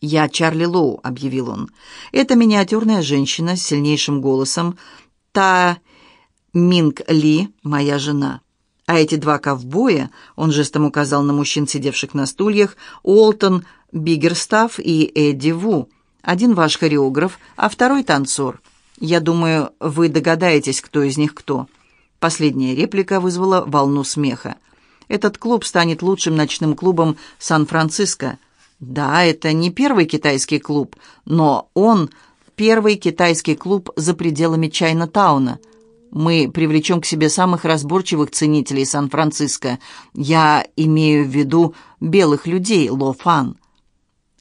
«Я Чарли Лоу», — объявил он. «Это миниатюрная женщина с сильнейшим голосом. Та Минг Ли, моя жена. А эти два ковбоя, он жестом указал на мужчин, сидевших на стульях, Уолтон Биггерстаф и Эдди Ву. Один ваш хореограф, а второй танцор. Я думаю, вы догадаетесь, кто из них кто». Последняя реплика вызвала волну смеха. «Этот клуб станет лучшим ночным клубом Сан-Франциско». Да, это не первый китайский клуб, но он первый китайский клуб за пределами Чайна-тауна. Мы привлечем к себе самых разборчивых ценителей Сан-Франциско. Я имею в виду белых людей, Ло Фан.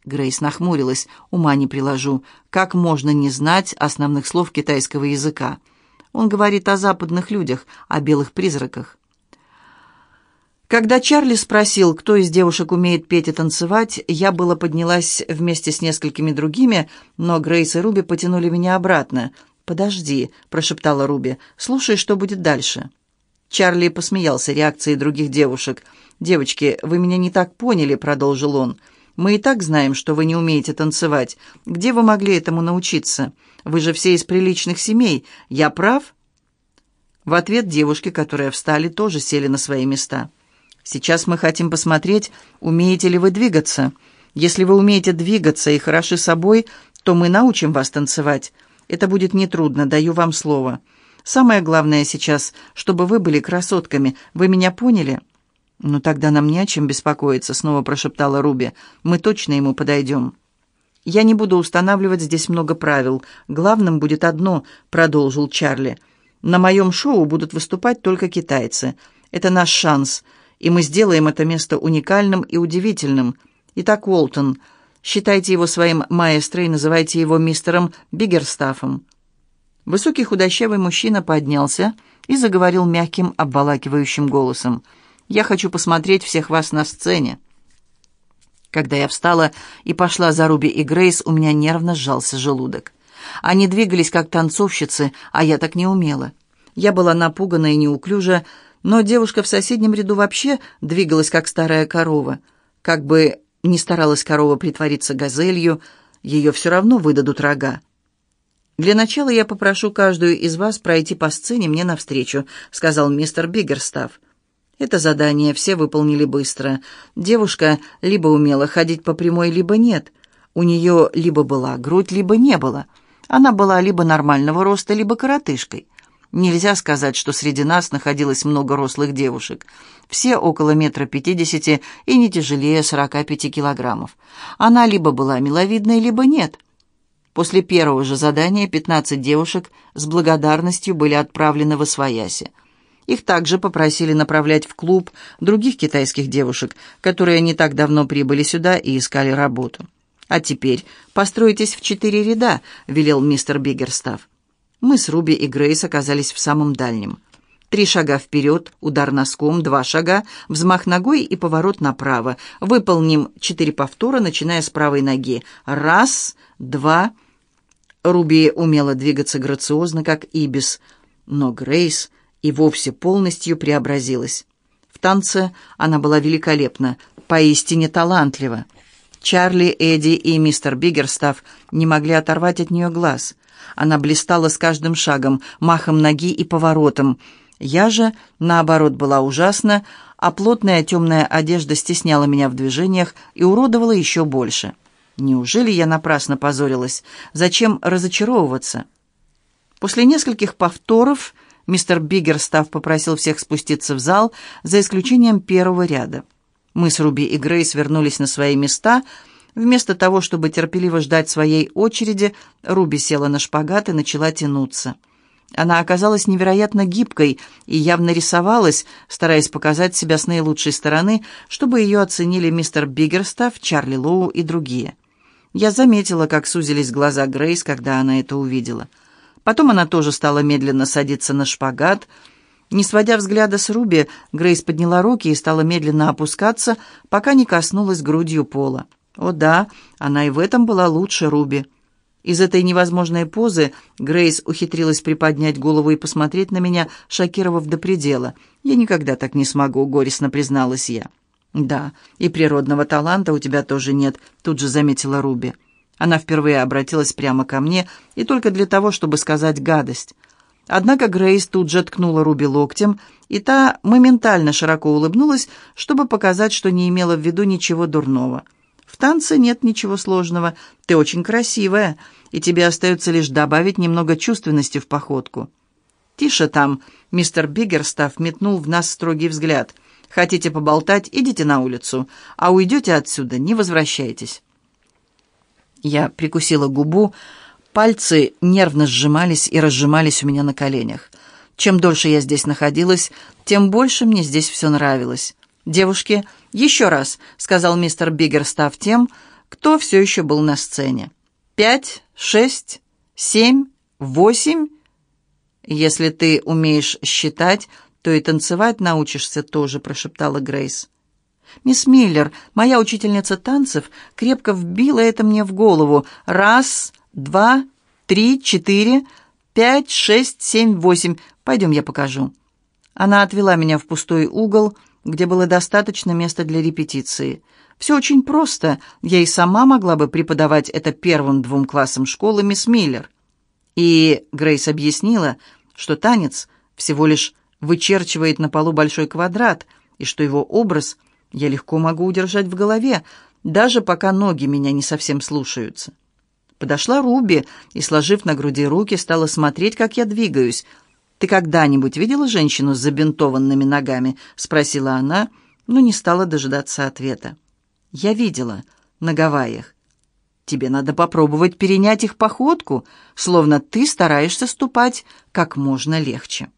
Грейс нахмурилась. Ума не приложу. Как можно не знать основных слов китайского языка? Он говорит о западных людях, о белых призраках. Когда Чарли спросил, кто из девушек умеет петь и танцевать, я было поднялась вместе с несколькими другими, но Грейс и Руби потянули меня обратно. «Подожди», — прошептала Руби, — «слушай, что будет дальше». Чарли посмеялся реакцией других девушек. «Девочки, вы меня не так поняли», — продолжил он. «Мы и так знаем, что вы не умеете танцевать. Где вы могли этому научиться? Вы же все из приличных семей. Я прав?» В ответ девушки, которые встали, тоже сели на свои места. Сейчас мы хотим посмотреть, умеете ли вы двигаться. Если вы умеете двигаться и хороши собой, то мы научим вас танцевать. Это будет нетрудно, даю вам слово. Самое главное сейчас, чтобы вы были красотками. Вы меня поняли?» «Ну тогда нам не о чем беспокоиться», — снова прошептала Руби. «Мы точно ему подойдем». «Я не буду устанавливать здесь много правил. Главным будет одно», — продолжил Чарли. «На моем шоу будут выступать только китайцы. Это наш шанс и мы сделаем это место уникальным и удивительным. Итак, Уолтон, считайте его своим маэстро и называйте его мистером Биггерстафом». Высокий худощавый мужчина поднялся и заговорил мягким, обволакивающим голосом. «Я хочу посмотреть всех вас на сцене». Когда я встала и пошла за Руби и Грейс, у меня нервно сжался желудок. Они двигались как танцовщицы, а я так не умела. Я была напугана и неуклюжа, но девушка в соседнем ряду вообще двигалась, как старая корова. Как бы ни старалась корова притвориться газелью, ее все равно выдадут рога. «Для начала я попрошу каждую из вас пройти по сцене мне навстречу», — сказал мистер Биггерстав. Это задание все выполнили быстро. Девушка либо умела ходить по прямой, либо нет. У нее либо была грудь, либо не было. Она была либо нормального роста, либо коротышкой. Нельзя сказать, что среди нас находилось много рослых девушек. Все около метра пятидесяти и не тяжелее сорока пяти килограммов. Она либо была миловидной, либо нет. После первого же задания пятнадцать девушек с благодарностью были отправлены в Освояси. Их также попросили направлять в клуб других китайских девушек, которые не так давно прибыли сюда и искали работу. «А теперь постройтесь в четыре ряда», — велел мистер Биггерстав. Мы с Руби и Грейс оказались в самом дальнем. Три шага вперед, удар носком, два шага, взмах ногой и поворот направо. Выполним четыре повтора, начиная с правой ноги. Раз, два. Руби умела двигаться грациозно, как ибис, но Грейс и вовсе полностью преобразилась. В танце она была великолепна, поистине талантлива. Чарли, Эдди и мистер Биггерстав не могли оторвать от нее глаз — она блистала с каждым шагом, махом ноги и поворотом. Я же, наоборот, была ужасна, а плотная темная одежда стесняла меня в движениях и уродовала еще больше. Неужели я напрасно позорилась? Зачем разочаровываться? После нескольких повторов мистер Биггерстав попросил всех спуститься в зал, за исключением первого ряда. Мы с Руби и Грейс вернулись на свои места — Вместо того, чтобы терпеливо ждать своей очереди, Руби села на шпагат и начала тянуться. Она оказалась невероятно гибкой и явно рисовалась, стараясь показать себя с наилучшей стороны, чтобы ее оценили мистер Биггерстав, Чарли Лоу и другие. Я заметила, как сузились глаза Грейс, когда она это увидела. Потом она тоже стала медленно садиться на шпагат. Не сводя взгляда с Руби, Грейс подняла руки и стала медленно опускаться, пока не коснулась грудью пола. О да, она и в этом была лучше Руби. Из этой невозможной позы Грейс ухитрилась приподнять голову и посмотреть на меня, шокировав до предела. «Я никогда так не смогу», — горестно призналась я. «Да, и природного таланта у тебя тоже нет», — тут же заметила Руби. Она впервые обратилась прямо ко мне и только для того, чтобы сказать гадость. Однако Грейс тут же ткнула Руби локтем, и та моментально широко улыбнулась, чтобы показать, что не имела в виду ничего дурного. «В танце нет ничего сложного. Ты очень красивая, и тебе остается лишь добавить немного чувственности в походку». «Тише там!» — мистер Биггерстав метнул в нас строгий взгляд. «Хотите поболтать? Идите на улицу, а уйдете отсюда, не возвращайтесь». Я прикусила губу, пальцы нервно сжимались и разжимались у меня на коленях. Чем дольше я здесь находилась, тем больше мне здесь все нравилось. «Девушки, еще раз», — сказал мистер Биггерстав тем, кто все еще был на сцене. «Пять, шесть, семь, восемь...» «Если ты умеешь считать, то и танцевать научишься тоже», — прошептала Грейс. «Мисс Миллер, моя учительница танцев, крепко вбила это мне в голову. Раз, два, три, четыре, пять, шесть, семь, восемь. Пойдем, я покажу». Она отвела меня в пустой угол, где было достаточно места для репетиции. Все очень просто. Я и сама могла бы преподавать это первым двум классам школы мисс Миллер. И Грейс объяснила, что танец всего лишь вычерчивает на полу большой квадрат, и что его образ я легко могу удержать в голове, даже пока ноги меня не совсем слушаются. Подошла Руби и, сложив на груди руки, стала смотреть, как я двигаюсь. «Ты когда-нибудь видела женщину с забинтованными ногами?» — спросила она, но не стала дожидаться ответа. «Я видела. На Гавайях. Тебе надо попробовать перенять их походку, словно ты стараешься ступать как можно легче».